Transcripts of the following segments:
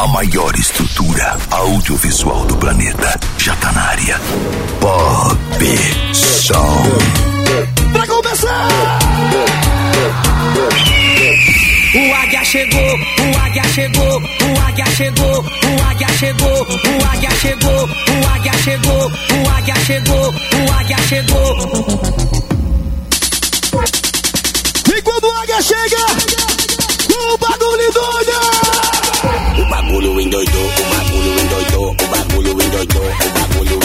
A maior estrutura audiovisual do planeta já tá na área. Pop Som. Pra começar! O águia chegou, o águia chegou, o águia chegou, o águia chegou, o águia chegou, o águia chegou, o águia chegou, o águia chegou. E quando o águia chega, o bagulho doido! Ubagulu windoy do, ubagulu windoy do, ubagulu windoy do, ubagulu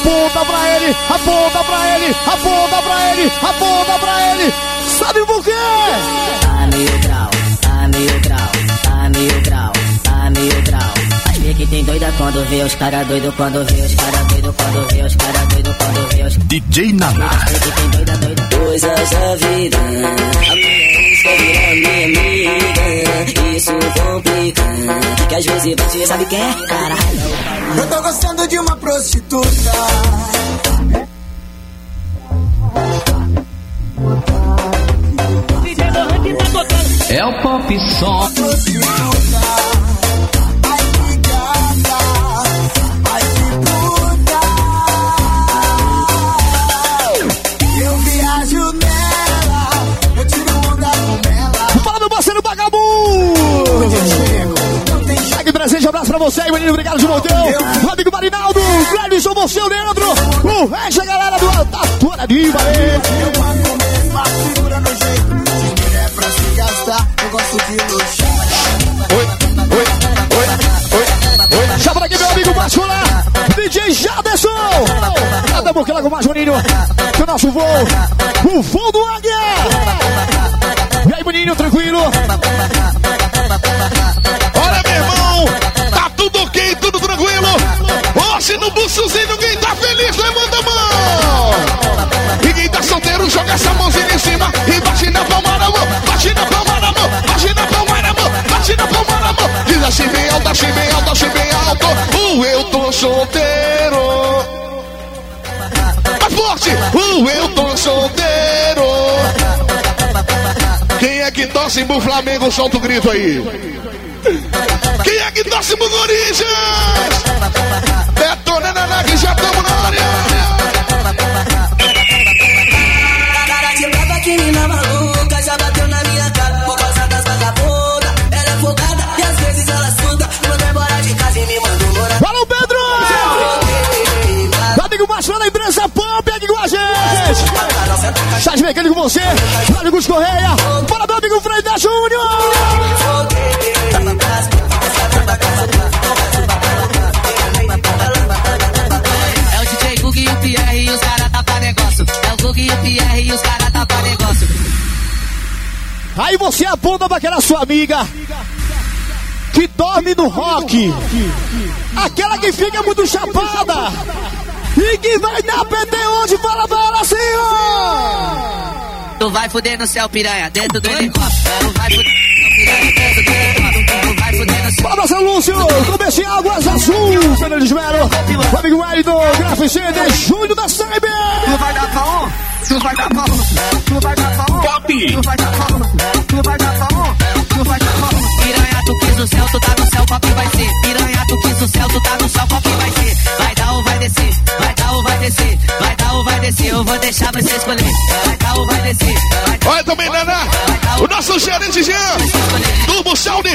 aponta pra ele, aponta pra ele, aponta pra ele, aponta pra ele. Sabe por quê? Tá meio grau, tá meio grau, tá meio grau, tá meio grau. Vê que tem doida quando vê os cara doido, quando vê os cara doido, quando vê os cara doido, quando vê os. DJ Naná. Vê que tem doida, doida. Coisas da vida. Porra, minha liga, isso complica. Que às vezes você sabe quem é? Caralho. Eu tô gostando de uma prostituta. É o pop som. Prostituta. Você aí, menino. Obrigado de montão. Meu amigo Marinaldo, Gladson, você, o Leandro. O resto da galera do Tatuana de é se gastar, eu gosto de luxo. Chama aqui meu amigo Máscula, DJ Jaderson. Cada boca lá com o Juninho, que o nosso voo, o voo do Águia. E aí, Boninho, tranquilo? Assim bem alto, assim bem alto. Uh, eu tô solteiro. Mais forte, uh, eu tô solteiro. Quem é que torce pro Flamengo? Solta o grito aí. Quem é que torce pro Corinthians? Detonando na que já estamos na área. Você, Rádio Gus Correia. Bora, meu amigo Freida Júnior! É o DJ Gug e o Pierre e os caras tá pra negócio. É o Gug e o Pierre e os caras tá pra negócio. Aí você aponta pra aquela sua amiga que dorme no rock. Aquela que fica muito chapada. E que vai na PT hoje fala pra ela assim, ó. Tu vai fuder no céu, piranha, dentro do helicóptero. Tu vai fuder no céu, piranha, dentro do helicóptero. Tu vai fuder no céu. Fala, São Lúcio, comece em Águas Azul, Fernando de Melo, o amigo Wellington, Graficente, Júnior da Cyber. Tu vai dar pra um, tu vai dar pra um, tu vai dar pra um. Pop. Tu vai dar pra um, tu vai dar pra um, tu vai dar pra um. Piranha, tu quis o céu, tu tá no céu, papi vai ser. Piranha, tu quis o céu, tu tá no céu, papi vai ser. Vai dar ou vai descer, vai dar ou vai descer, vai dar descer. Eu vou deixar você escolher. Vai dar ou vai descer, Olha também, Naná, o nosso gerente Jean, Turbo Sound.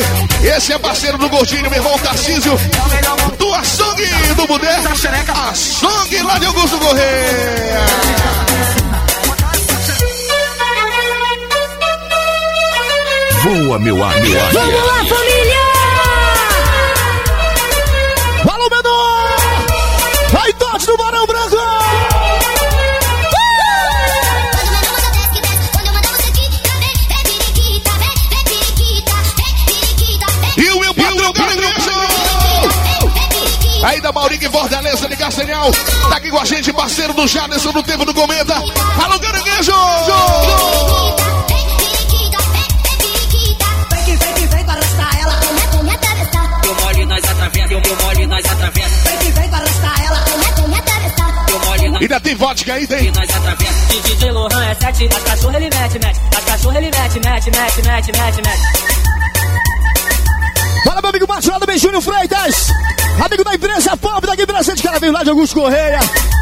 Esse é parceiro do Gordinho, meu irmão Tarcísio, do Açougue do Budé, Açougue lá de Augusto Correia. Voa, meu amigo. Vamos lá, família! Fortaleza de Castanhal. Tá aqui com a gente, parceiro do Jaderson no tempo do Cometa. Alô, Caranguejo! Vem que vem que vem pra arrastar ela. Eu mole, nós atravessa, eu, mole, nós atravessa. Vem que vem pra arrastar ela. Eu mole, nós Ainda tem vodka aí, tem? nós atravessa. DJ Lohan é sete, as cachorras ele mete, mete. As cachorras ele mete, mete, mete, mete, mete, mete. Bora, meu amigo lá do Júnior Freitas. Amigo da empresa Pop daqui presente, cara veio lá de Augusto Correia.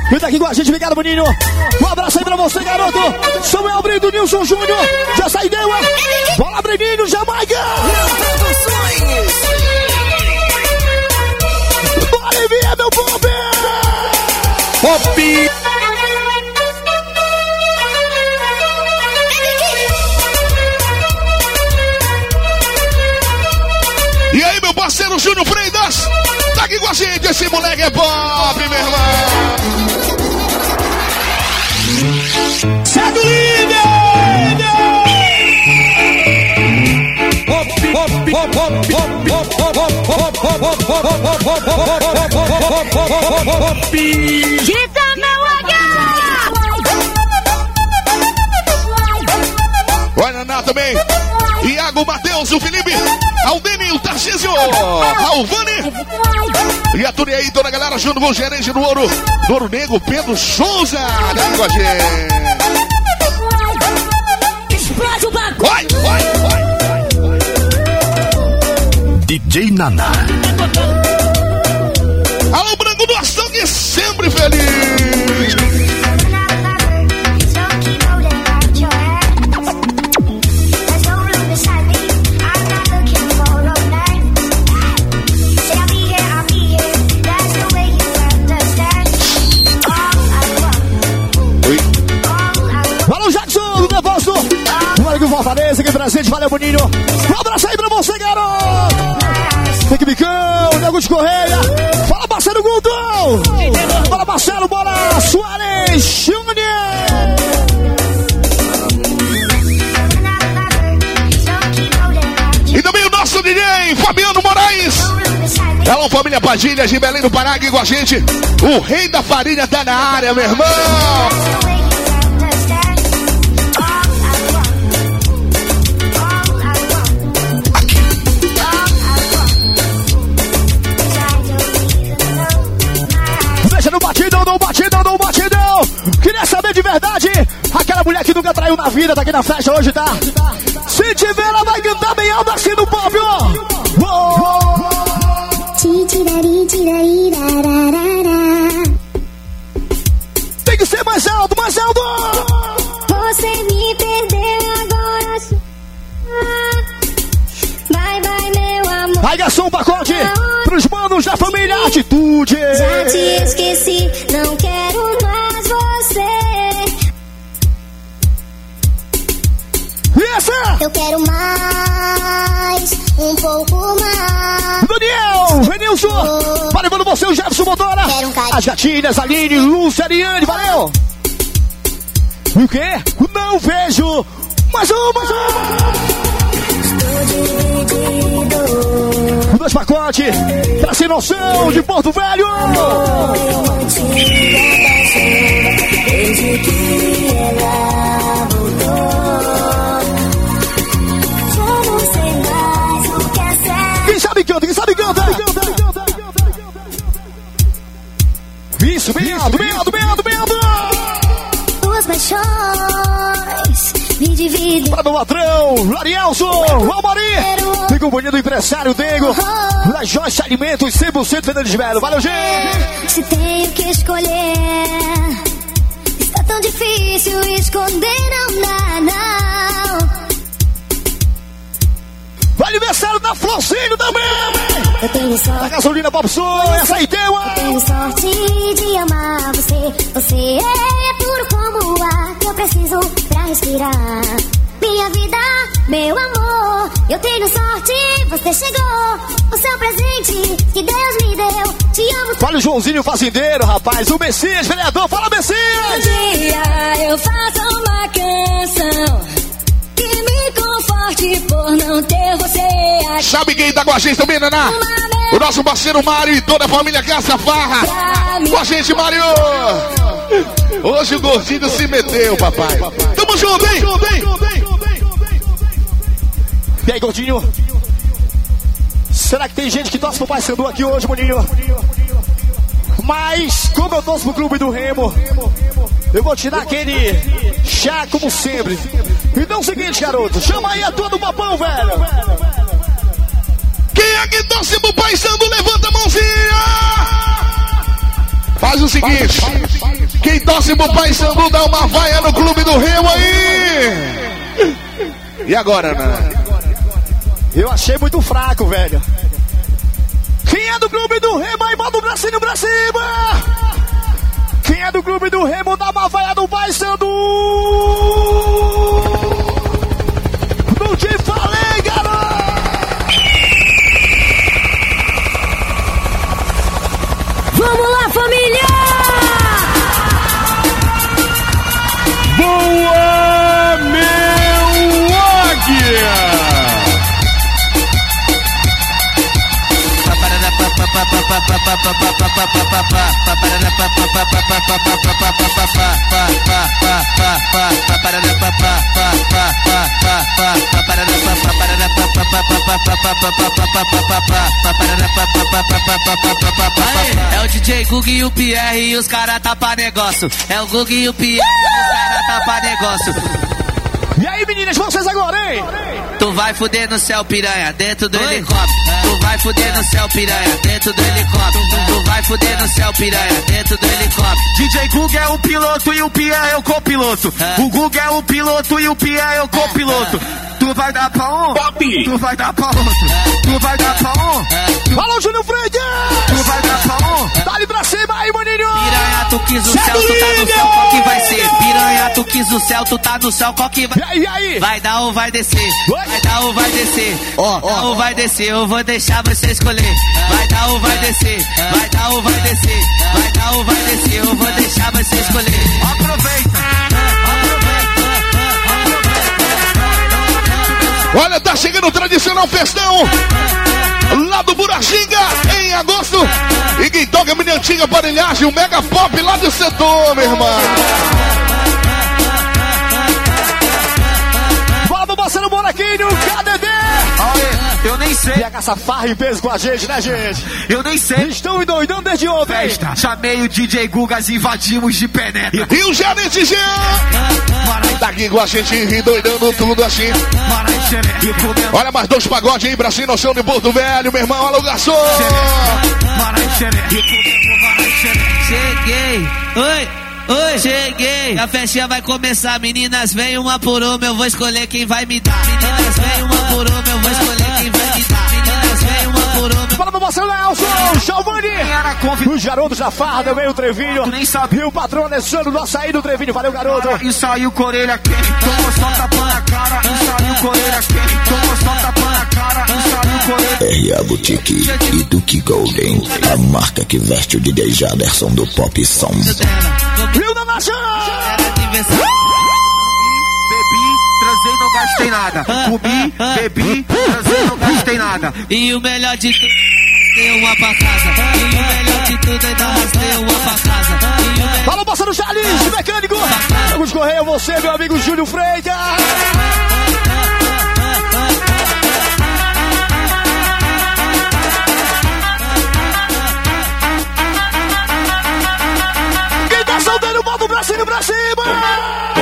Vem tá aqui com a gente, obrigado, Boninho. Um abraço aí pra você, garoto. Samuel Brito, Nilson Júnior. Já sai deu, Bola, Breninho, Jamaica. Bora, envia, meu Pop. Pop. E aí, meu parceiro Júnior Freitas? Aqui com a gente, esse moleque é pop, meu irmão. Segue o líder. Grita, meu Olha lá também. Iago, Matheus, o Felipe, Aldeni, o Tarcísio, Alvani. E a turma aí, toda a galera junto com o gerente do Ouro, do Ouro Negro, Pedro Souza. Tá com a gente. Explode o bagulho! Vai, vai, vai. DJ Naná. Alô, Branco do Açougue, sempre feliz. Presente, valeu, Boninho. Um abraço aí pra você, garoto. Fique Bicão, Nego de Correia. Fala, parceiro Guldão. Fala, Marcelo, bora, Soares, Júnior. E também o nosso DJ, Fabiano Moraes. Alô, família Padilha de Belém do Pará aqui com a gente. O rei da farinha tá na área, meu irmão. Na vida, tá aqui na festa hoje, tá? Se tiver, ela vai cantar bem alto assim no pop, ó. Tem que ser mais alto, mais alto. Você me perdeu agora. Vai, vai, meu amor. Vai, garçom, pacote pros manos da família Atitude. Já te esqueci, Eu quero mais, um pouco mais. Daniel, Renilson, vai levando você, o Jefferson Motora. Quero um carinho. As gatinhas, Aline, Lúcia, Ariane, valeu. E o quê? Não vejo. Mais um, mais um. Dois pacotes, pra sem noção, de Porto Velho. Desde que ela voltou, canta. Isso, bem alto, bem alto. Duas paixões me dividem. Para meu patrão, Larielson, Almari. Tem companhia do empresário Dego. Da Joyce Alimentos, 100% Fernandes de Melo. Valeu, gente. Se tenho que escolher, está tão difícil esconder, não dá, não. Aniversário da Florcínio também. Eu tenho sorte. gasolina Bob Sul, essa aí tem uma. Tenho sorte de amar você. Você é puro como o ar que eu preciso pra respirar. Minha vida, meu amor, eu tenho sorte, você chegou. O seu presente que Deus me deu. Te amo Fala o Joãozinho Fazendeiro, rapaz. O Messias, vereador. Fala, Messias. dia. Eu faço uma canção conforte por não ter você aqui. Sabe quem tá com a gente também, Naná? O nosso parceiro Mário e toda a família Caça Farra. Com a gente, Mário. Hoje o gordinho se meteu, papai. Tamo junto, hein? E aí, gordinho? Será que tem gente que torce pro Pai Sandu aqui hoje, Boninho? Mas, como eu torço pro clube do Remo, eu vou te dar aquele chá como sempre. Então é o seguinte, garoto, chama aí a tua do papão, velho. Quem é que torce pro Pai Sandu? Levanta a mãozinha. Faz o seguinte. Quem torce pro Pai Sandu dá uma vaia no clube do Remo aí. E agora, Naná? Eu achei muito fraco, velho. Quem é do clube do Remo aí, bota o bracinho pra cima! É do clube do Remo, dá uma vaia do Pai É o DJ Gug e o Pierre e os cara tá pra negócio. É o Gug e o Pierre e os cara tá pra negócio. E aí, meninas, vocês agora, hein? Tu vai fuder no céu, piranha, dentro do helicóptero. Tu vai fuder no céu, piranha, dentro do helicóptero. Tu vai fuder no céu, piranha, dentro do helicóptero. DJ Gug é o piloto e o Pierre é o copiloto. É. O Gug é o piloto e o Pierre é o copiloto. Tu vai dar pra um, tu vai dar pra outro. Tu vai dar pra um, Alô, Júnior Freitas! tu vai dar pra um. Dá-lhe pra cima aí, maninho! Piranha, tu quis o céu, tu tá no céu, qual que vai ser? Piranha, tu quis o céu, tu tá no céu, qual que vai? E aí, e aí? Vai dar ou vai descer? Vai dar ou vai descer? Ó, vai dar ó. ou vai descer? Eu vou deixar você escolher. Vai dar ou vai descer? Vai dar ou vai descer? Vai dar ou vai descer? Eu vou deixar você escolher. Olha, tá chegando o tradicional festão lá do Buraxinga em agosto. E quem toca é minha antiga aparelhagem, o Mega Pop lá do setor, meu irmão. Nem sei, PH Safarra em peso com a gente, né, gente? eu nem sei. Estão endoidando desde ontem. Festa. Chamei o DJ Gugas e invadimos de penetra. E o gerente Jean tá aqui com a gente, endoidando tudo assim. Olha mais dois pagodes aí pra cima, no chão de Porto Velho, meu irmão. Alô, garçom! Cheguei, oi, oi, cheguei. A festinha vai começar, meninas, vem uma por uma, eu vou escolher quem vai me dar. Meninas, vem uma por uma, eu vou escolher Fala do Marcelo Nelson, Giovanni! Os garotos da farra também, o Trevinho. Tu nem sabe. E o patrão Alessandro do açaí do Trevinho. Valeu, garoto. E saiu com a orelha quente. Tomou só tapa na cara. E saiu com a orelha quente. Tomou só tapa na cara. E saiu com a orelha RA Boutique e Duke Golden, a marca que veste o DJ Jaderson do Pop Sons. Rio da Nacional! Gastei nada. Comi, bebi, transei, não gastei nada. E o melhor de tudo, tem uma pra casa. E o melhor de tudo, ainda uma casa. E o melhor Fala, parceiro Charles, mecânico. Vamos correr, você, meu amigo Júlio Freitas. Quem tá soltando, bota o bracinho pra cima.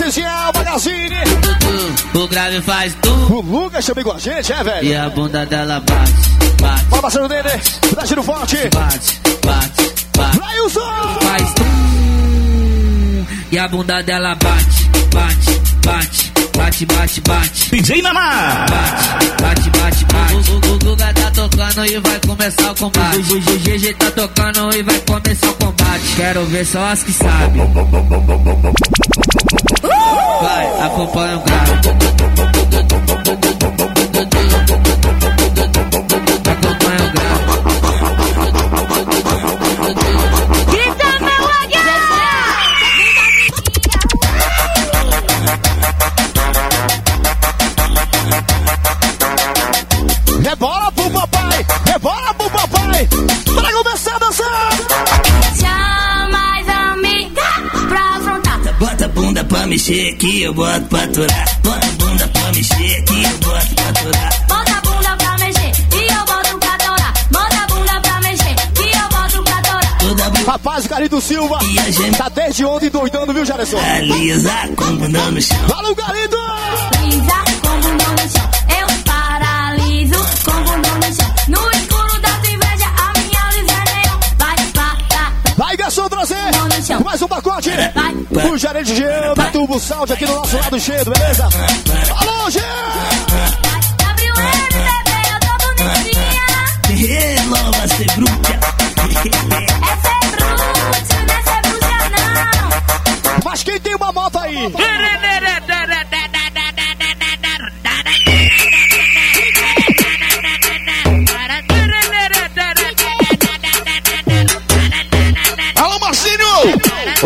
Magazine. o grave faz tu. O Lucas também com a gente, é, velho? E a bunda dela bate, bate, Fala, parceiro dele. Dá giro forte. bate, bate, bate. Railson. faz tum. E a bunda dela bate, bate, bate, bate, bate, bate. DJ Naná. Bate, bate, bate, bate. O, o, o Guga tá tocando e vai começar o combate. O, o, o GG tá tocando e vai começar o combate. Quero ver só as que sabem. Vai, acompanha o grave. Mexer aqui, eu boto pra aturar. Bota a bunda pra mexer aqui, eu boto pra aturar. Bota a bunda pra mexer e eu boto pra torar. Bota a bunda pra mexer e eu boto pra bunda Rapaz, o Carito Silva. e a gente Tá desde ontem doidando, viu, Jaderson? alisa com bunda no chão. Fala o Vai. O gerente Jean da Turbo Sound aqui do nosso lado cheio, beleza? Alô, Jean! Bebê, eu tô bonitinha. Hello, você bruta. Essa é bruxa, não é ser bruxa, não. Mas quem tem uma moto aí?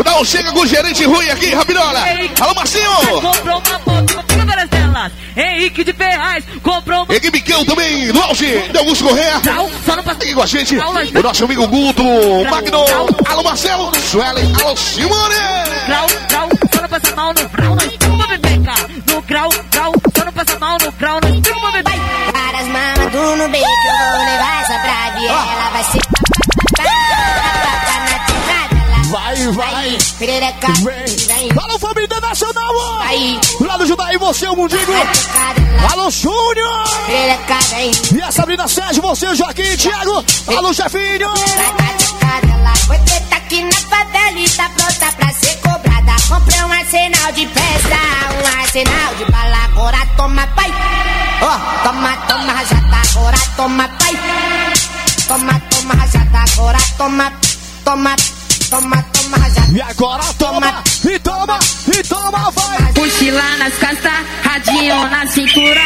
Dar um chega com o gerente Rui aqui, Rapirola. Alô, Marcinho! Comprou uma moto, comprou várias delas. Henrique de Ferraz comprou uma. Equipe Cão também, do auge de Augusto Correia. Não, só não passa. Aqui com a gente, o nosso amigo Guto, Magno, alô Marcelo, Suelen, alô Simone. Grau, grau, só não passa mal no grau, nós temos bebeca. No grau, grau, só não passa mal no grau, nós temos bebeca. Várias mamas do no beco, eu vou levar essa pra Viela. Vai ser. Vai, vai. Perereca, Vem. Alô, família ó. Vai. Lá do Judaí, você, o Mundigo. Alô, Júnior! Perereca, vem. E a Sabrina Sérgio, você, o Joaquim, Thiago. Alô, chefinho! Você tá aqui na favela e tá pronta pra ser cobrada. Comprei um arsenal de festa, um arsenal de bala, agora toma pai. Ó, toma, toma, rajada, agora toma pai. Toma, toma, rajada, agora toma, toma, toma, toma, rajada. E agora toma, e toma, e toma, vai. Mochila nas costas, radinho na cintura,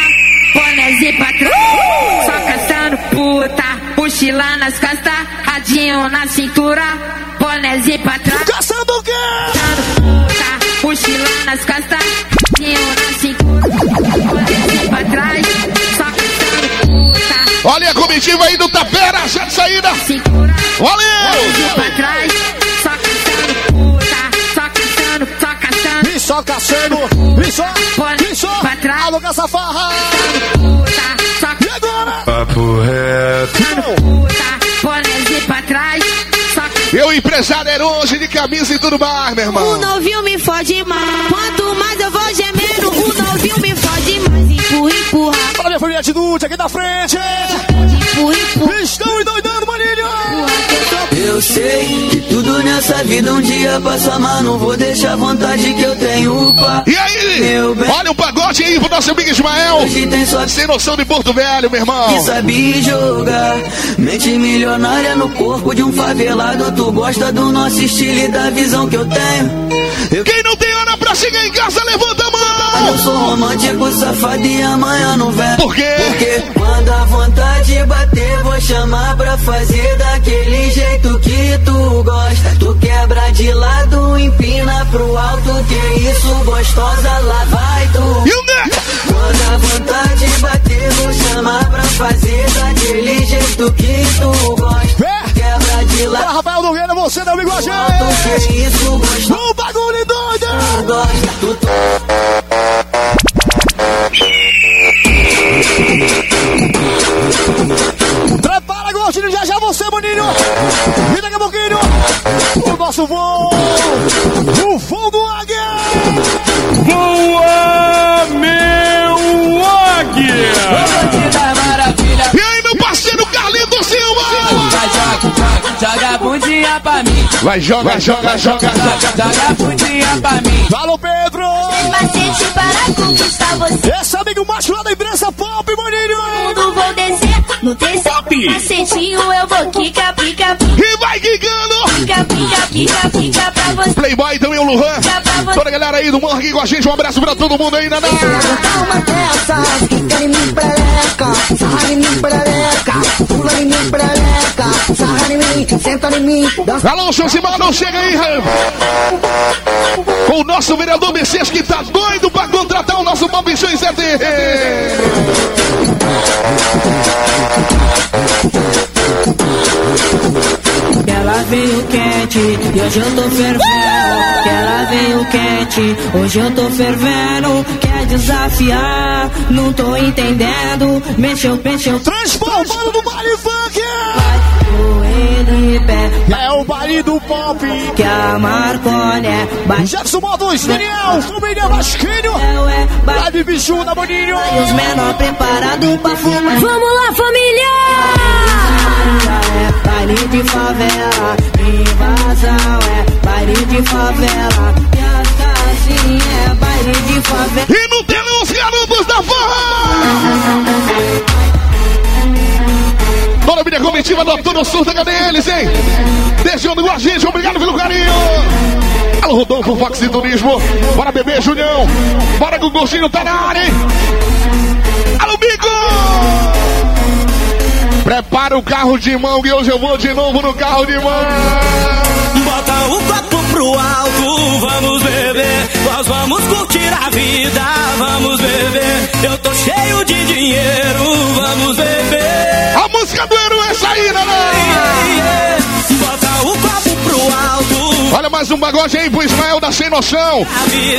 bonézinho pra trás, só caçando puta. Mochila nas costas, radinho na cintura, bonézinho pra trás, Caçando o quê? caçando puta. Mochila nas costas, radinho na cintura, bonézinho pra trás, só caçando puta. Olha a comitiva aí do Tapera, já de saída. Valeu! bonézinho pra trás, só caçando, e só, e só. Pra trás. Alô, essa farra. E agora? Papo reto. Eu, empresário, era hoje de camisa e tudo mais, meu irmão. O novinho me fode mais. Quanto mais eu vou gemendo, o novinho me fode mais. Empurra, empurra, Olha minha família de Dude aqui da frente. empurra, empurra. Estão maninho. Eu sei que tudo nessa vida um dia passa, mas não vou deixar a vontade que eu tenho, pá. E aí? Meu bem. Olha o pagode aí pro nosso amigo Ismael. Só Sem noção de Porto Velho, meu irmão. que sabe jogar. Mente milionária no corpo de um favelado. Tu gosta do nosso estilo e da visão que eu tenho. Eu, Quem não tem hora pra chegar em casa, levanta a eu mão. sou romântico, safado e amanhã não vem. Por quê? Porque quando a vontade bater, vou chamar pra fazer daquele jeito que tu gosta. Tu quebra de lado, empina pro alto. Que isso, gostosa, lá vai tu. Quando a vontade bater, vou chamar pra fazer daquele jeito que tu gosta. É. Quebra de Fala, lado, Rafael Nogueira, você não amigo a gente. que isso, gostosa, O bagulho doido. gosta. Tu maninho. E daqui a pouquinho, o nosso voo. O voo do Águia. Voa, meu águia! E aí, meu parceiro Carlito Silva? joga a bundinha pra mim, Vai, joga, joga, joga. joga a bundinha pra mim. Alô, Pedro. Macete para conquistar você. Esse amigo macho lá da imprensa pop, no terceiro macetinho. Eu vou quica, pica, pica, E vai quicando. pica, pica, pica, pica pra você. Playboy também, o Luan. Toda a galera aí do aqui com a gente. Um abraço pra todo mundo aí, Naná. Uma dessas, quica em mim, perereca. Sarra em mim, perereca. Pula em mim, perereca. Sarra em mim, senta em mim. Alô, Josimar, não chega aí, Raio. Com o nosso vereador Messias que tá doido pra contratar o nosso Bob Show em setembro. Veio quente e hoje eu tô fervendo. Que ela veio quente, hoje eu tô fervendo. Quer desafiar, não tô entendendo. Mexeu, mexeu, Transformando no baile funk. É o baile do pop. Que a Marcone é. Jackson Modos, Daniel, família Vasquinho. É baixo. Live bicho da Maninho. E os menor preparados pra fumar. Vamos lá, família! Baile de favela, invasão é baile de favela. E as casinhas é baile de favela. E no telão os garotos da farra. Toda a minha comitiva do Tudo Surta, cadê eles, hein? Desejando com a gente, obrigado pelo carinho. Alô, Rodolfo, Fox Turismo. Bora, bebê, Julião. Bora gostinho tá na área, hein? Alô, Bico! Prepara o carro de mão que hoje eu vou de novo no carro de mão. Bota o copo pro alto, vamos beber. Nós vamos curtir a vida, vamos beber. Eu tô cheio de dinheiro, vamos beber. A música do Eru é sair, né? Bota o copo pro alto, Olha mais um pagode aí pro Ismael da Sem Noção.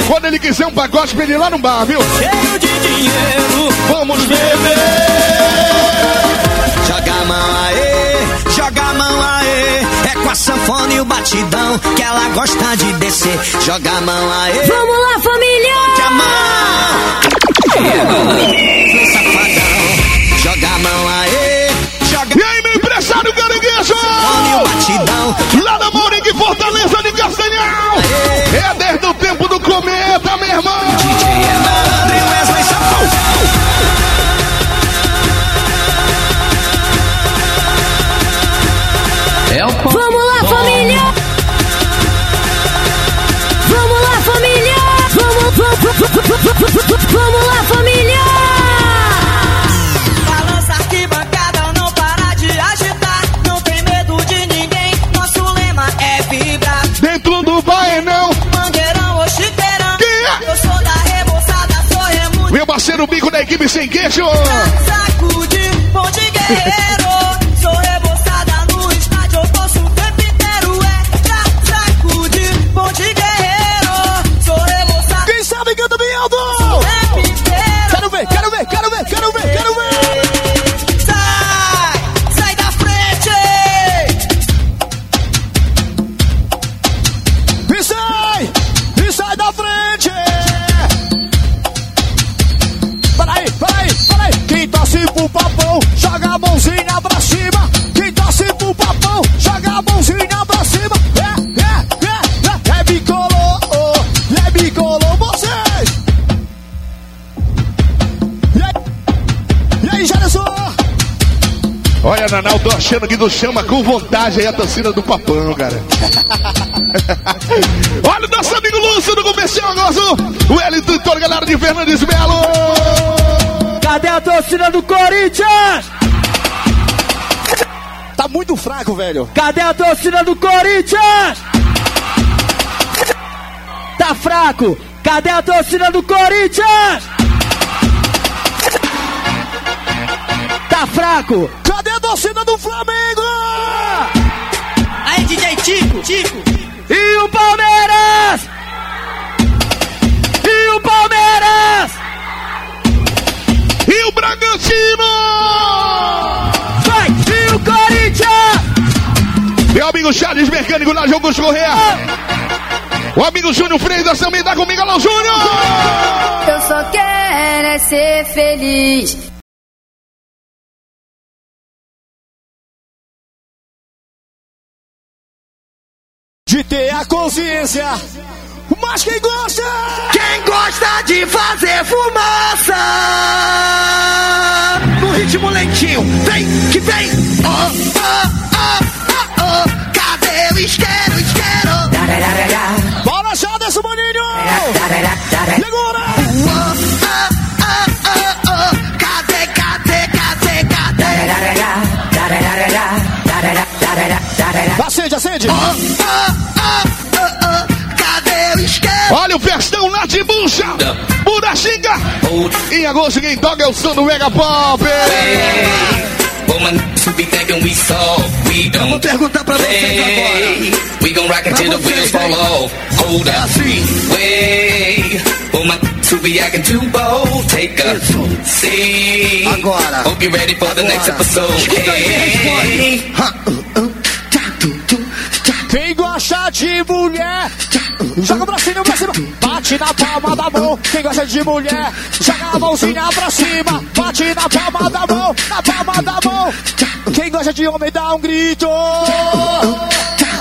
Quando ele quiser um pagode pra ele ir lá no bar, viu? cheio de dinheiro. Vamos beber. Joga a mão aê, joga a mão aê. É com a sanfona e o batidão que ela gosta de descer. Joga a mão aê. Vamos lá, família! Joga a mão. Safadão. Joga a mão aê. Joga E aí, meu empresário caranguejo? e. Lá da Maurinho, Fortaleza de Castanhal. É desde o tempo irmão! É o parceiro Bico da equipe sem queixo! Sacude, ponte guerreiro. Olha, Nanal, tô achando que tu chama com vontade aí a torcida do papão, cara. Olha o nosso amigo Lúcio do comercial, nosso o Elito, toda a galera de Fernandes Melo. Cadê a torcida do Corinthians? Tá muito fraco, velho. Cadê a torcida do Corinthians? Tá fraco. Cadê a torcida do Corinthians? Tá fraco. Torcida do Flamengo? Aí, DJ Tico, Tico. E o Palmeiras? E o Palmeiras? E o Bragantino! Vai! E o Corinthians? Meu amigo Charles Mecânico na Jogos Correia. O amigo Júnior Freitas também tá comigo, alô Júnior! Eu só quero é ser feliz. De ter a consciência. Mas quem gosta? Quem gosta de fazer fumaça? No ritmo lentinho, vem que vem. Oh, oh, oh, oh, oh. Cadê o isqueiro, isqueiro? Bora já desse maninho! Segura! Oh, oh, Acende, acende! Oh, oh, oh, oh, oh. Cadê o isqueiro? Olha o festão lá de bucha! Buraxinga! Em agosto quem toca é o som do Mega Pop! Vou don't perguntar pra vocês agora. We gon' rock until the wheels fall hein? off. Hold É up, assim. way. Woman, who be acting too bold, take a Isso. seat. Agora. Hope you ready for the next Agora. episode. Escuta aí, responde. De mulher, joga pra cima, pra cima, bate na palma da mão. Quem gosta de mulher, joga a mãozinha pra cima, bate na palma da mão, na palma da mão. Quem gosta de homem, dá um grito.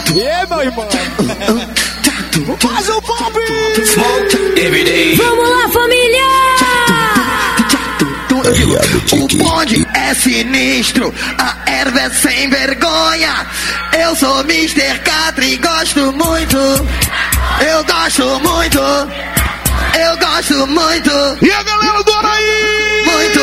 E meu irmão, faz o pop. Vamos lá, família! Tu. Eu digo, o bonde é sinistro, a erva é sem vergonha. Eu sou Mr. Catra e gosto muito. Eu gosto muito. Eu gosto muito. E a galera do Araí! Muito.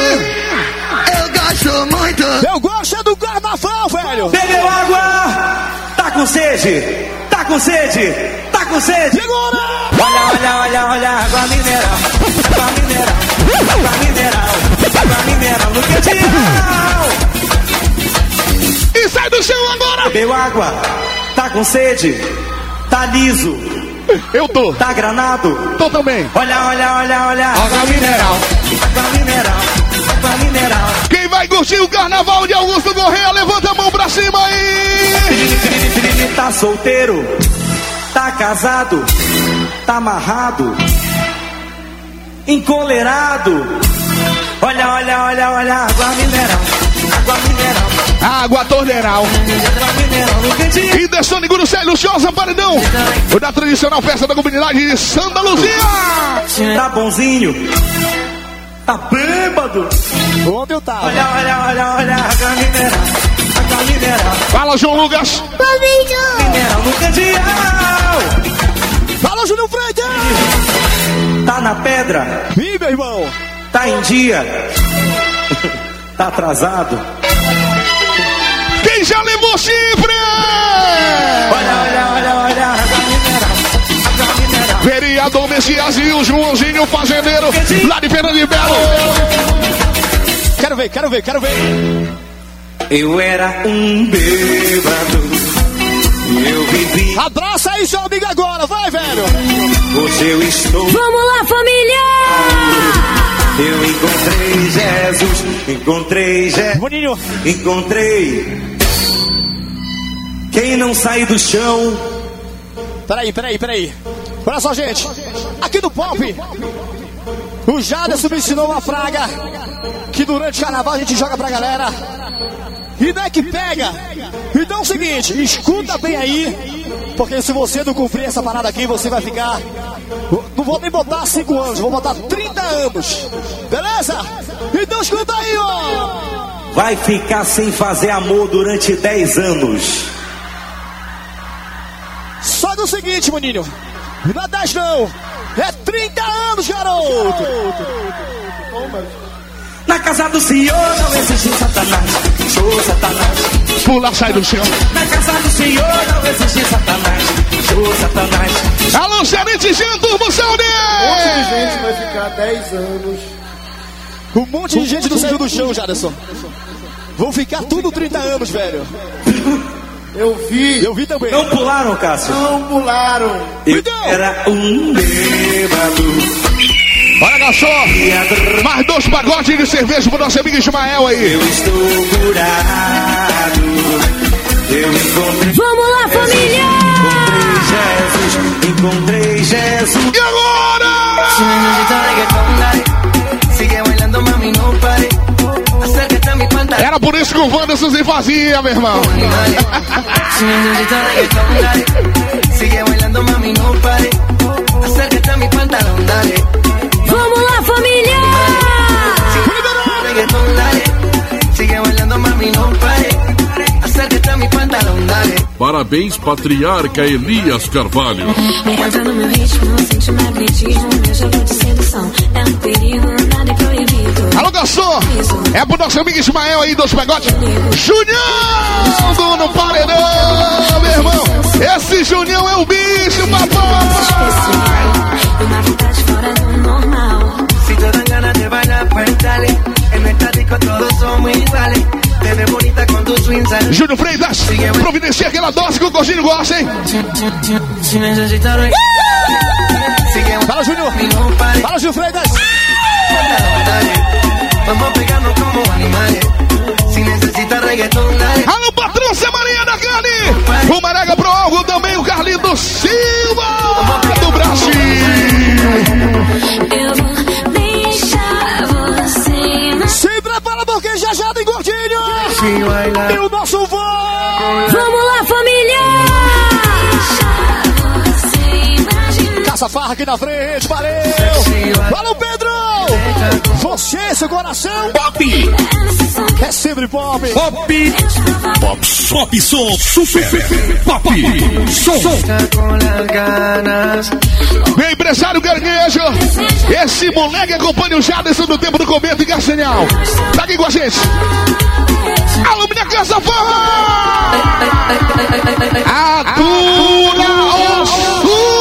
Eu gosto muito. Eu gosto é do carnaval, velho. Bebeu água? Tá com sede? Tá com sede? Tá com sede? Segura! Olha, olha, olha, olha, água mineral. Água mineral. Água mineral. Água mineral no quentinhal. E sai do chão agora! Bebeu água? Tá com sede? Tá liso? Eu tô, Tá granado? tô também. Olha, olha, olha, olha, água mineral. Água mineral. Água mineral. Quem vai curtir o carnaval de Augusto Correia, levanta a mão pra cima aí! Tá solteiro? Tá casado? Tá amarrado? Encolerado? Olha, olha, olha, olha, água mineral, água mineral, Água torneiral. E Dessone Gurucé, Luxosa Paredão. O da tradicional festa da comunidade de Santa Luzia. Tá bonzinho? Tá bêbado? Onde eu tava? Olha, olha, olha, olha, água mineral. Água mineral. Fala, João Lucas. Mineral no candial. Fala, Júnior Freitas! Tá na pedra? Ih, meu irmão! Tá em dia? tá atrasado? Quem já levou chifre? Olha, olha, olha, olha, água mineral. Vereador Messias e o Joãozinho Fazendeiro, lá de Fernando de Belo. Quero ver, quero ver, quero ver! Eu era um bêbado. Eu vivi. Abraça aí seu amigo agora, vai, velho! Hoje eu estou. Vamos lá, família! Eu encontrei Jesus. Encontrei Jesus. Boninho! Encontrei. Quem não sai do chão. Peraí, peraí, peraí. Olha só, gente. Aqui no Pop, o Jaderson me ensinou uma praga que durante o carnaval a gente joga pra galera. E não é que pega. Então é o seguinte, escuta bem aí. Porque se você não cumprir essa parada aqui, você vai ficar. Não vou nem botar 5 anos, vou botar 30 anos. Beleza? Então escuta aí, ó. Vai ficar sem fazer amor durante 10 anos. Só do seguinte, maninho. Não é 10 não. É 30 anos, garoto. Na casa do Senhor não existe Satanás. Sou Satanás. Pula, sai do chão. Na casa do Senhor não existe Satanás. Sou Satanás. Alô, gerente Jean Turbo Saúde! Um monte de gente vai ficar 10 anos. Um monte de gente não saiu do chão, Jaderson. Vão ficar tudo 30 anos, velho. Eu vi. Eu vi também. Não pularam, Cássio? Não pularam. Eu era um bêbado. Olha, garçom, mais dois pagotes de cerveja pro nosso amigo Ismael aí. Eu estou curado. Eu encontrei. Vamos lá, família! Jesus. Encontrei Jesus. E agora? Era por isso que o Wanderson se fazia, meu irmão. Vamos lá, família! Sigue bailando, mami, no pare. Parabéns, patriarca Elias Carvalho. Entra no meu ritmo, sente magnetismo, meu jogo de sedução. É um perigo, nada é proibido. Alô, garçom, é pro nosso amigo Ismael aí dos pagotes. Junião do No Paredão, meu irmão. Esse Junião é o bicho, papai. Júnior Freitas, providencia aquela dose que o Gordinho gosta, hein? Fala, Júnior. Fala, Gil Freitas. Vamos pegarnos como dale. Alô, na frente, valeu. Valeu, Pedro. Você, seu coração. Pop! É sempre pop. Pop! Pop! Pop Som Super! Pop! Som! Las ganas. Meu empresário Garguejo. Esse moleque acompanha o Jaderson no tempo do comento e Garçanial. Tá aqui com a gente. Alô, minha casa farra. Atura Já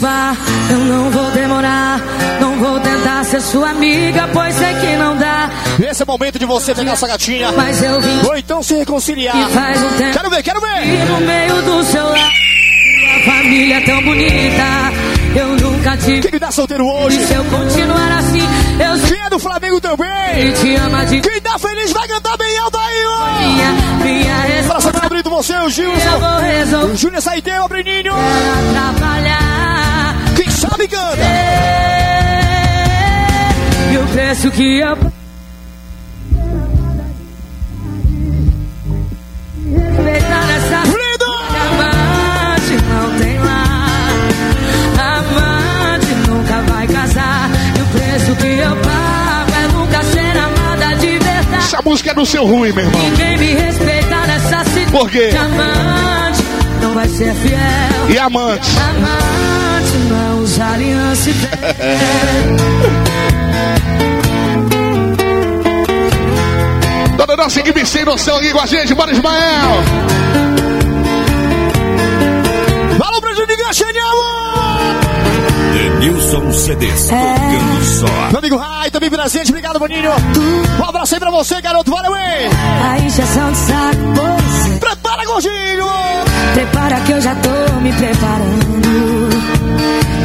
desculpar, eu não vou demorar. Não vou tentar ser sua amiga, pois sei que não dá. Esse é o momento de você pegar essa gatinha. Mas eu vim Ou então se reconciliar. e faz um tempo. Quero ver, quero ver. E no meio do seu lar, uma família tão bonita. Eu nunca tive. Quem tá solteiro hoje? E se eu continuar assim, eu Quem é do Flamengo também? que te ama de Quem tá feliz vai cantar bem alto minha, minha Pra Santana Brito, você, o Gilson. Eu. O Júnior Saiteu, o Breninho. Quem sabe canta. E o preço que eu. Essa música é do seu ruim, meu irmão. Ninguém me respeitar nessa cidade. Por quê? Amante não vai ser fiel. E amante? Amante não usa aliança e Toda nossa equipe sem noção aqui com a gente, bora Ismael. Fala pra Juninho Genial! Denilson CDs, tocando só. Meu amigo Rai, também presente, obrigado, Boninho. Um abraço aí pra você, garoto, valeu, hein? A injeção de saco, você Prepara, gordinho! prepara que eu já tô me preparando.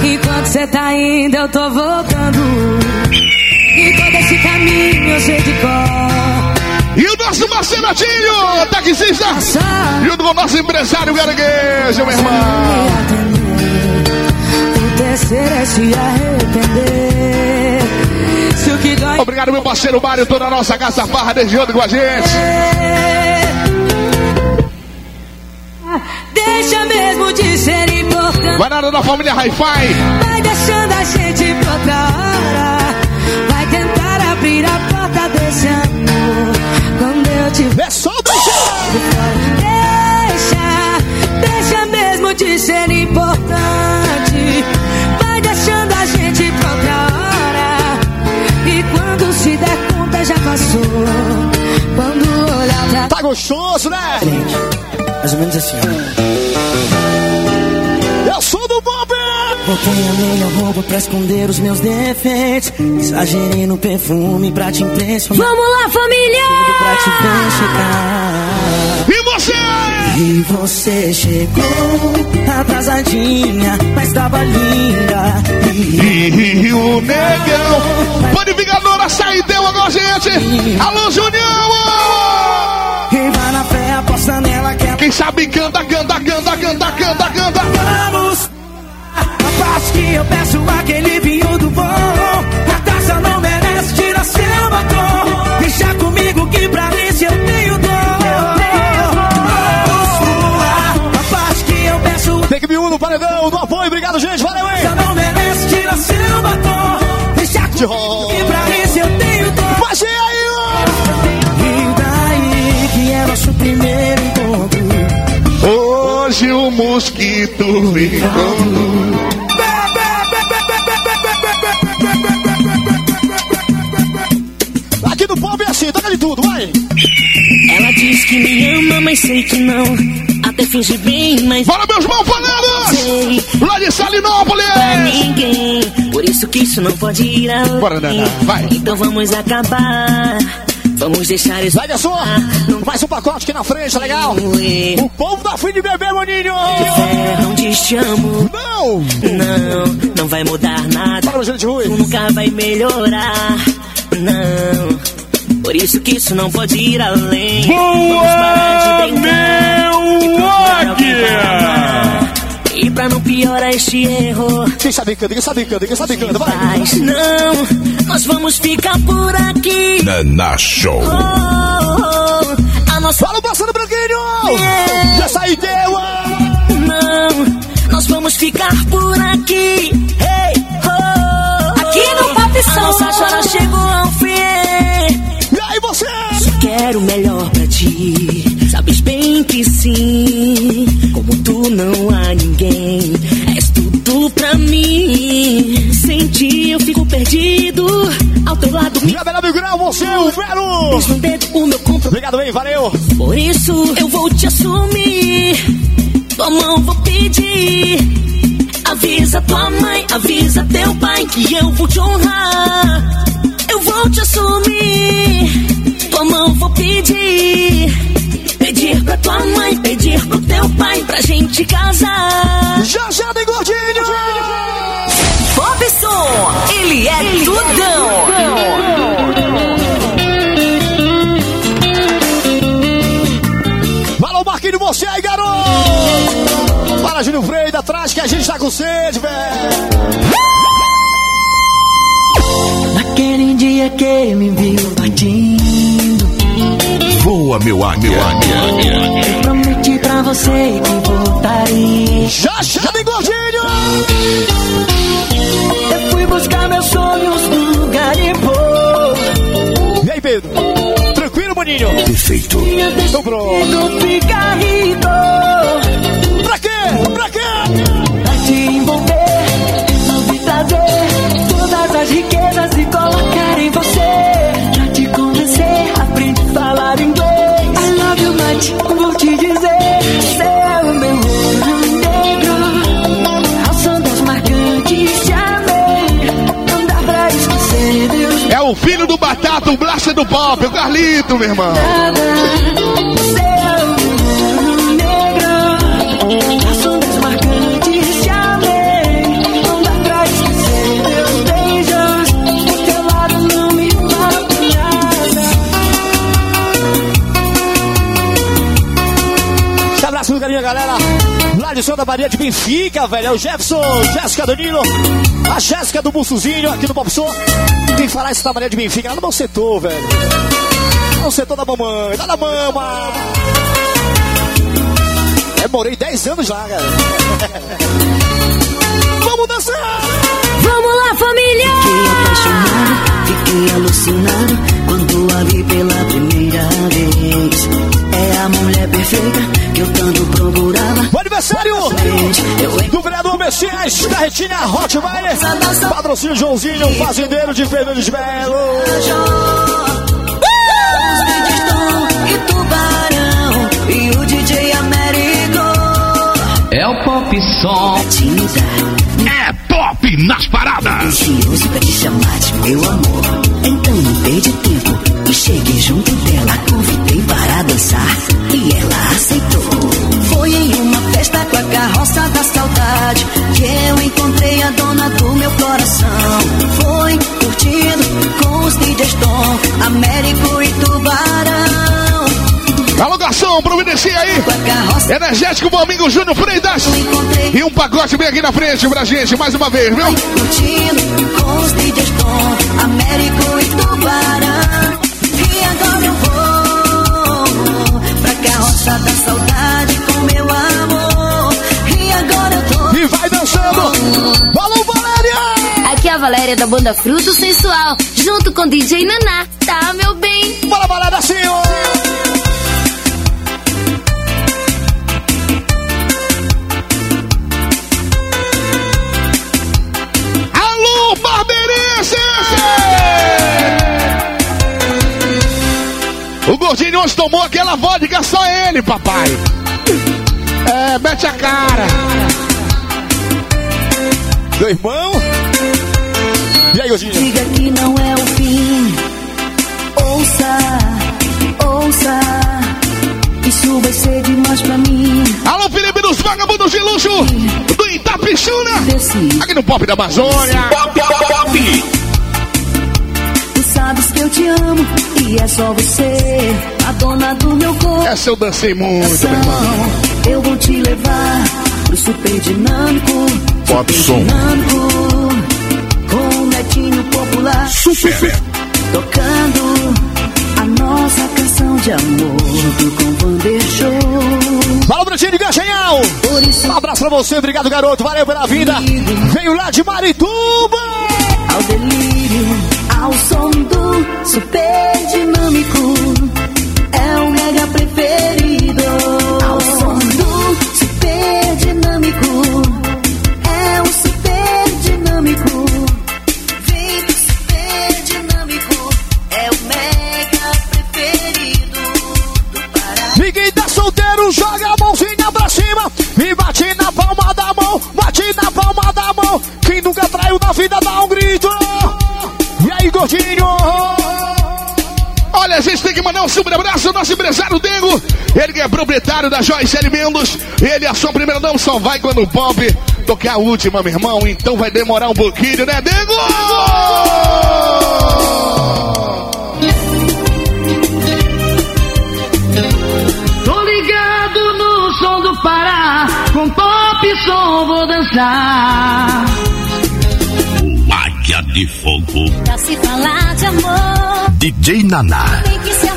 Enquanto você tá indo, eu tô voltando. E todo esse caminho eu sei de cor. E o nosso Marcelo Atinho, taxista. Com o nosso empresário Garanguejo, meu irmão. É se arrepender. Se o que dói Obrigado, meu parceiro Mário, toda a nossa Casa Farra desde ontem com a gente. Deixa mesmo de ser importante. Vai nada da família Hi-Fi. Vai deixando a gente pra outra hora. Vai tentar abrir a porta desse amor. Quando eu tiver É só deixar! Deixa, deixa mesmo de ser importante. Passou. Quando olhar pra Tá gostoso, né? Mais ou menos assim, Eu sou do Bob! Botei a melhor roupa pra esconder os meus defeitos. Exagerei no perfume pra te impressionar. Vamos lá, família! Pra te ver chegar. E você? E você chegou atrasadinha, mas tava linda. E o negão. Panificadora Saideu com a gente. Alô, Junião. Vai na fé, aposta nela que é Quem sabe canta, canta, canta, canta, canta, canta. Vamos! A parte que eu peço aquele vinho do bom. A taça não merece, tira seu batom. Deixa comigo que pra isso eu tenho dor. A parte que eu peço Tem que me unir no paredão do apoio, obrigado, gente, valeu, hein? taça não merece, tira seu batom. Deixa comigo Mosquito encontrou. Aqui no Bob é assim, toca de tudo, vai! Ela diz que me ama, mas sei que não. Até finge bem, mas. Fala, meus irmãos sei Lá de Salinópolis! pra ninguém. Por isso que isso não pode ir além. Bora, Naná, vai. Então vamos acabar. Vamos deixar isso. Vai, garçom! Mais um pacote aqui na frente, legal! doer. O povo tá afim de beber, maninho! Ferro onde te amo. Não! Não, não vai mudar nada. Fala, meu gente ruim! Tu nunca vai melhorar. Não. Por isso que isso não pode ir além. Vamos parar de brincar. e E pra não piorar este erro. Quem sabe canta, quem sabe canta, quem sabe canta, vai! Mas não, nós vamos ficar por aqui. Naná Show. Oh, oh, a nossa Fala, passando branquinho! Yeah. Já saí deu! não, nós vamos ficar por aqui. Hey, oh, Aqui no Pop A nossa chora chegou ao fim. E aí, você? Quero o melhor pra ti. Sabes bem que sim. Não há ninguém. És tudo pra mim. Sem ti eu fico perdido. Ao teu lado me Bela Grau, você, o Belo! diz no dedo o meu compromisso. Obrigado, hein, valeu! Por isso eu vou te assumir. Tua mão vou pedir. Avisa tua mãe, avisa teu pai que eu vou te honrar. Eu vou te assumir. Tua mão vou pedir. Pedir pra tua mãe, pedir pro teu pai pra gente casar. Já já tem gordinho! Bobson, é ele é tudão! Fala o Marquinhos, você aí, garoto! Para, Júlio Freire, atrás que a gente tá com sede, velho! Naquele dia que me viu partindo Voa, meu águia. eu prometi pra você que voltaria. Já hein, gordinho! Eu fui buscar meus sonhos no garimpo. E aí, Pedro? Tranquilo, maninho? Perfeito. Então pronto. ficar rico. Pra quê? Pra quê? Pra te envolver, resolvi trazer todas as riquezas e colocar em você. Much, vou te dizer. Você é o meu ouro negro. Ao som das marcantes, te amei. Não dá pra esquecer, Deus. É o filho do Batata, o Blaster do Pop, o Carlito, meu irmão. Você Lá de Santa Maria de Benfica, velho. É o Jefferson, Jéssica Danilo, a Jéssica do Bussuzinho aqui no Pop Som. Vem falar isso da Maria de Benfica, lá no bom setor, velho. No setor da mamãe, lá da mama. É, morei 10 anos lá, cara. Vamos dançar! Vamos lá, família! Fiquei apaixonado, fiquei alucinado quando a vi pela primeira vez. É a mulher perfeita que eu tanto procurava. O aniversário do vereador Messias, da Retina Rottweiler. Patrocínio Joãozinho, fazendeiro de Fernando de Melo. Os vídeos Tom e Tubarão e o DJ Américo. É o pop som. Pop nas paradas. Ansioso pra te chamar de meu amor. Então não perdi tempo e cheguei junto dela. A convidei para dançar e ela aceitou. Foi em uma festa com a carroça da saudade que eu encontrei a dona do meu coração. Foi curtindo com os DJs Tom, Américo e Tubarão. Alô, garçom, providencia aí. Energético Bomingo Júnior Freitas. E um pacote bem aqui na frente pra gente, mais uma vez, viu? Curtindo com os DJs Tom, Américo e Tubarão. E agora eu vou pra carroça da saudade com meu amor. E agora eu tô. E vai dançando. Alô, Valéria! Aqui é a Valéria da banda Fruto Sensual, junto com DJ Naná, tá, meu bem? Bora, Valéria, assim, O gordinho hoje tomou aquela vodka, só ele, papai. É, mete a cara. Meu irmão. E aí, Gordinho? Diga que não é o fim. Ouça, ouça. Isso vai ser demais pra mim. Alô, Felipe dos Vagabundos de Luxo, do Itapixuna, aqui no Pop da Amazônia. Pop, pop, pop. Tu sabes que eu te amo e é só você, a dona do meu coração. Essa eu dancei muito, meu irmão. Eu vou te levar pro super dinâmico. Pop som. Dinâmico, com um netinho popular. Super. Tocando de amor junto com o Vander Show. Fala, Brutinho de Gajanhal. Um abraço pra você, obrigado, garoto. Valeu pela vida. Veio lá de Marituba. É proprietário da Joyce Alimentos. Ele, a sua primeira não só vai quando o pop tocar a última, meu irmão. Então vai demorar um pouquinho, né, Dengo? Tô ligado no som do Pará, com pop som vou dançar. Águia de fogo. Pra se falar de amor, DJ Naná. tem que se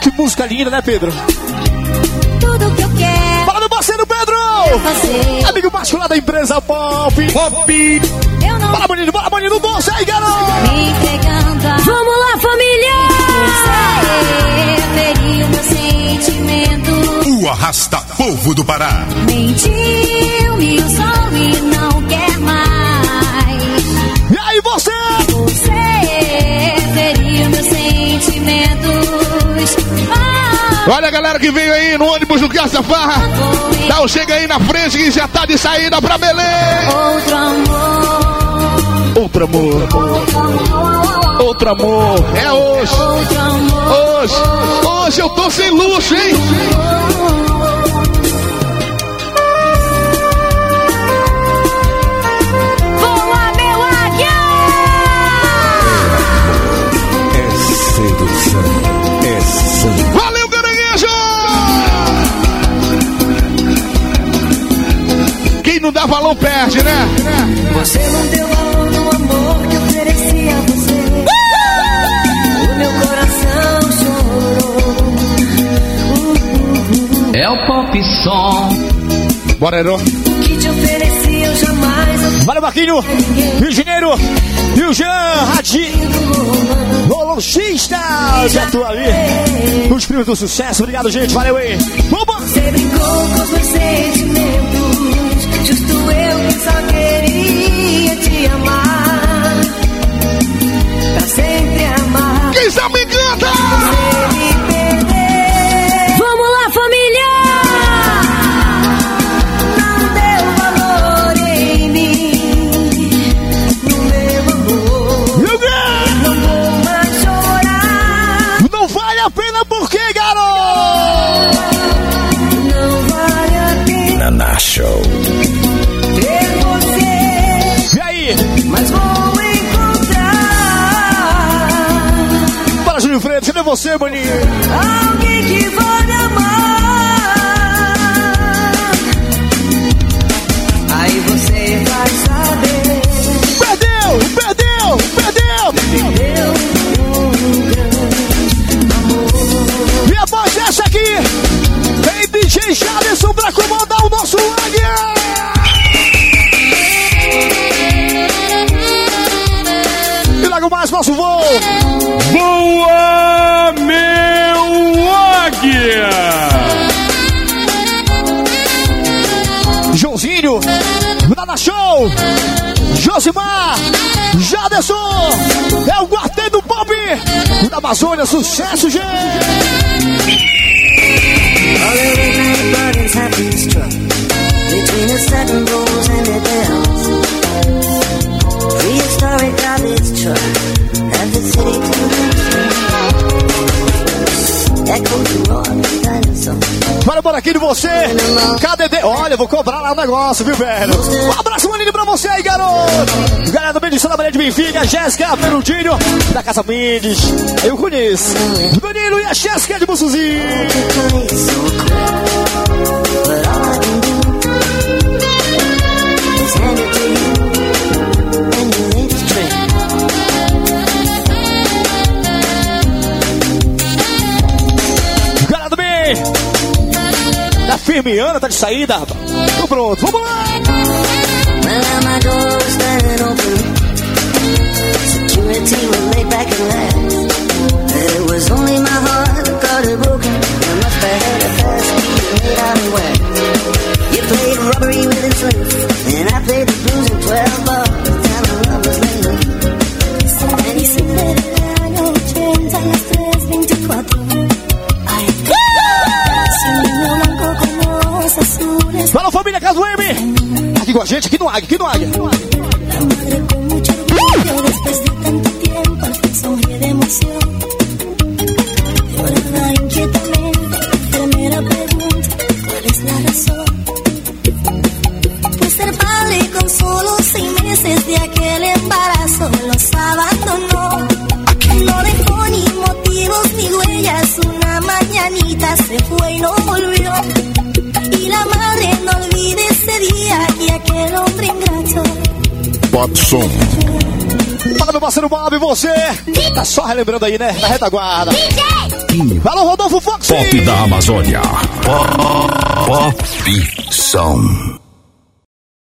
Que música linda, né, Pedro? tudo que eu quero. Fala, meu parceiro Pedro! fazer. Amigo macho lá da empresa Pop. Pop. Eu não Bora, menino, bora, menino, doce aí, garoto! me entregando a Vamos lá, família! O arrasta povo do Pará. Mentiu, me usou Olha a galera que veio aí no ônibus do Caça Farra. Um chega aí na frente que já tá de saída pra Belém. outro amor. Outro amor. Outro amor. É hoje. Hoje. Hoje eu tô sem luxo, hein? Dá valor perde, né? Você não deu valor no amor que ofereci a você. O meu coração chorou. É o pop som. Bora, Heron. O que te ofereci eu jamais Valeu, Marquinho! Engenheiro! E o Jean Radi! Vologistas! Já tô ali! Os primos do sucesso, obrigado, gente! Valeu aí! Vamos! Você brincou com os meus sentimentos. Justo eu que só queria te amar. Pra sempre amar. Quem sabe canta! Você, maninho? And the bells. Prehistoric garbage truck. Para por aqui de você, KDD, olha, vou cobrar lá o negócio, viu, velho? Um abraço, maninho, pra você aí, garoto! Galera do Mendes, da Maria de Benfica, Jéssica, Perudinho, da Casa Mendes, eu conheço. Danilo e a Jéssica de Bussuzinho. Do. Galera do bem! Tá firme, Ana, tá de saída. Tô pronto, vamos lá! Security was laid back and laughed. It blues in 12 bars. Time our love was laid. Me dice año 80 a las 3.24. Ay, si un niño blanco con ojos azules. Fala, família Caso M! Aqui com a gente, aqui no Águia, aqui no Águia. Som. Fala, meu parceiro Bob, você tá só relembrando aí, né? Na retaguarda. Alô, Rodolfo Fox. Pop da Amazônia. Pop Som.